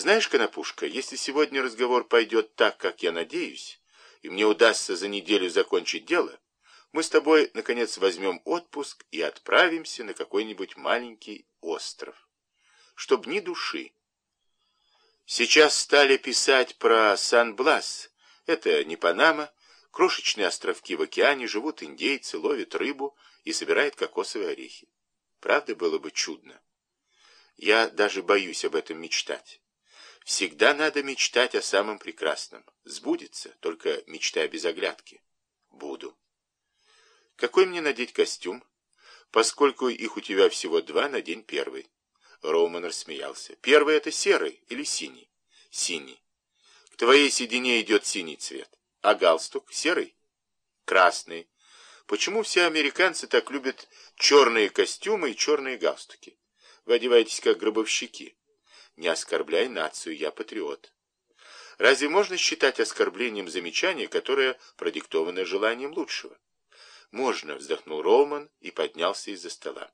Знаешь, Конопушка, если сегодня разговор пойдет так, как я надеюсь, и мне удастся за неделю закончить дело, мы с тобой, наконец, возьмем отпуск и отправимся на какой-нибудь маленький остров. Чтоб ни души. Сейчас стали писать про Сан-Блас. Это не Панама. Крошечные островки в океане, живут индейцы, ловят рыбу и собирают кокосовые орехи. Правда, было бы чудно. Я даже боюсь об этом мечтать. Всегда надо мечтать о самом прекрасном. Сбудется, только мечтай без оглядки. Буду. Какой мне надеть костюм? Поскольку их у тебя всего два, надень первый. Роуман рассмеялся. Первый это серый или синий? Синий. К твоей седине идет синий цвет. А галстук серый? Красный. Почему все американцы так любят черные костюмы и черные галстуки? Вы одеваетесь как гробовщики. Не оскорбляй нацию, я патриот. Разве можно считать оскорблением замечание, которое продиктовано желанием лучшего? Можно, вздохнул Роуман и поднялся из-за стола.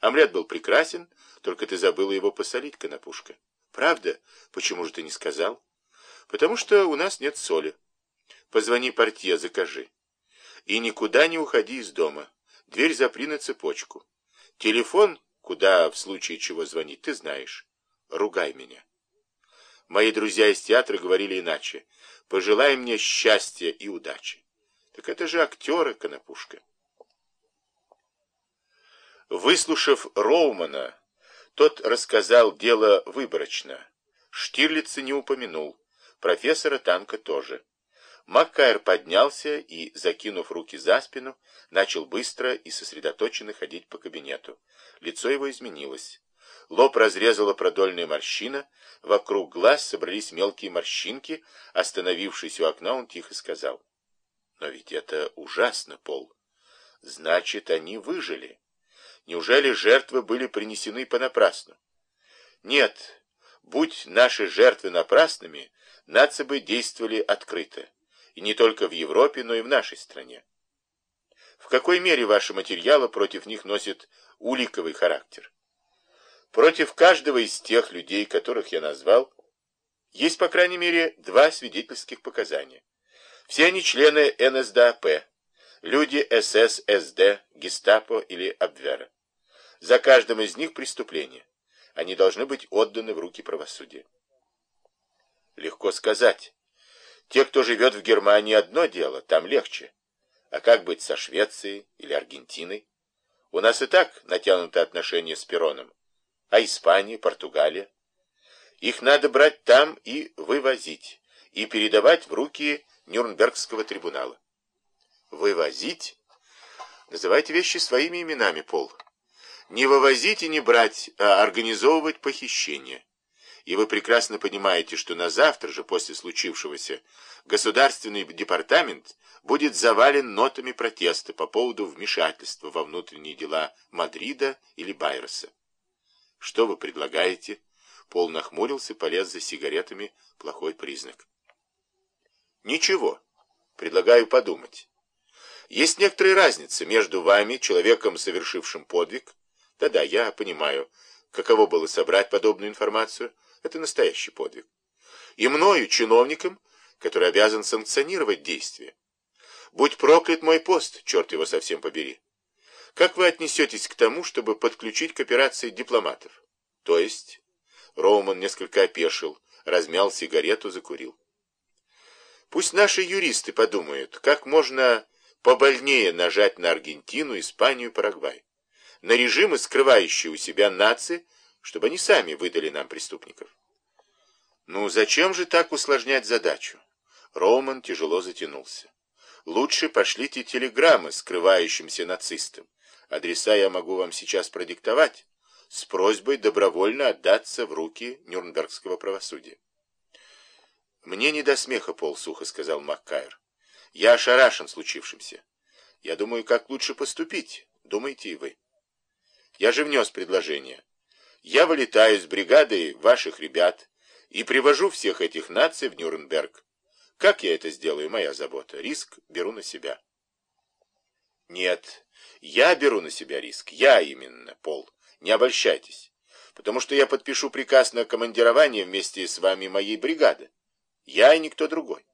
Омлет был прекрасен, только ты забыла его посолить, конопушка. Правда? Почему же ты не сказал? Потому что у нас нет соли. Позвони портье, закажи. И никуда не уходи из дома. Дверь запри на цепочку. Телефон, куда в случае чего звонить, ты знаешь. Ругай меня. Мои друзья из театра говорили иначе. Пожелай мне счастья и удачи. Так это же актеры, Конопушка. Выслушав Роумана, тот рассказал дело выборочно. Штирлица не упомянул, профессора Танка тоже. Маккайр поднялся и, закинув руки за спину, начал быстро и сосредоточенно ходить по кабинету. Лицо его изменилось. Лоб разрезала продольная морщина, вокруг глаз собрались мелкие морщинки. Остановившись у окна, он тихо сказал. Но ведь это ужасно, Пол. Значит, они выжили. Неужели жертвы были принесены понапрасну? Нет, будь наши жертвы напрасными, нации бы действовали открыто. И не только в Европе, но и в нашей стране. В какой мере ваши материалы против них носят уликовый характер? Против каждого из тех людей, которых я назвал, есть, по крайней мере, два свидетельских показания. Все они члены НСДАП, люди СС, СД, Гестапо или Абвера. За каждым из них преступление. Они должны быть отданы в руки правосудия. Легко сказать. Те, кто живет в Германии, одно дело, там легче. А как быть со Швецией или Аргентиной? У нас и так натянуты отношения с Пероном. А Испания, Португалия? Их надо брать там и вывозить, и передавать в руки Нюрнбергского трибунала. Вывозить? Называйте вещи своими именами, Пол. Не вывозить и не брать, а организовывать похищение. И вы прекрасно понимаете, что на завтра же, после случившегося, Государственный департамент будет завален нотами протеста по поводу вмешательства во внутренние дела Мадрида или Байерса. Что вы предлагаете? Пол нахмурился, полез за сигаретами. Плохой признак. Ничего. Предлагаю подумать. Есть некоторая разница между вами, человеком, совершившим подвиг. Да-да, я понимаю, каково было собрать подобную информацию. Это настоящий подвиг. И мною, чиновником, который обязан санкционировать действия. Будь проклят мой пост, черт его совсем побери. Как вы отнесетесь к тому, чтобы подключить к операции дипломатов? То есть... Роуман несколько опешил, размял сигарету, закурил. Пусть наши юристы подумают, как можно побольнее нажать на Аргентину, Испанию, Парагвай. На режимы, скрывающие у себя нации, чтобы они сами выдали нам преступников. Ну, зачем же так усложнять задачу? Роман тяжело затянулся. Лучше пошлите телеграммы скрывающимся нацистам. Адреса я могу вам сейчас продиктовать с просьбой добровольно отдаться в руки Нюрнбергского правосудия. «Мне не до смеха, Пол, — сухо сказал Маккайр. Я ошарашен случившимся. Я думаю, как лучше поступить. Думаете и вы. Я же внес предложение. Я вылетаю с бригадой ваших ребят и привожу всех этих наций в Нюрнберг. Как я это сделаю, моя забота. Риск беру на себя. Нет, я беру на себя риск. Я именно, Пол. Не обольщайтесь. потому что я подпишу приказ на командирование вместе с вами моей бригады. Я и никто другой.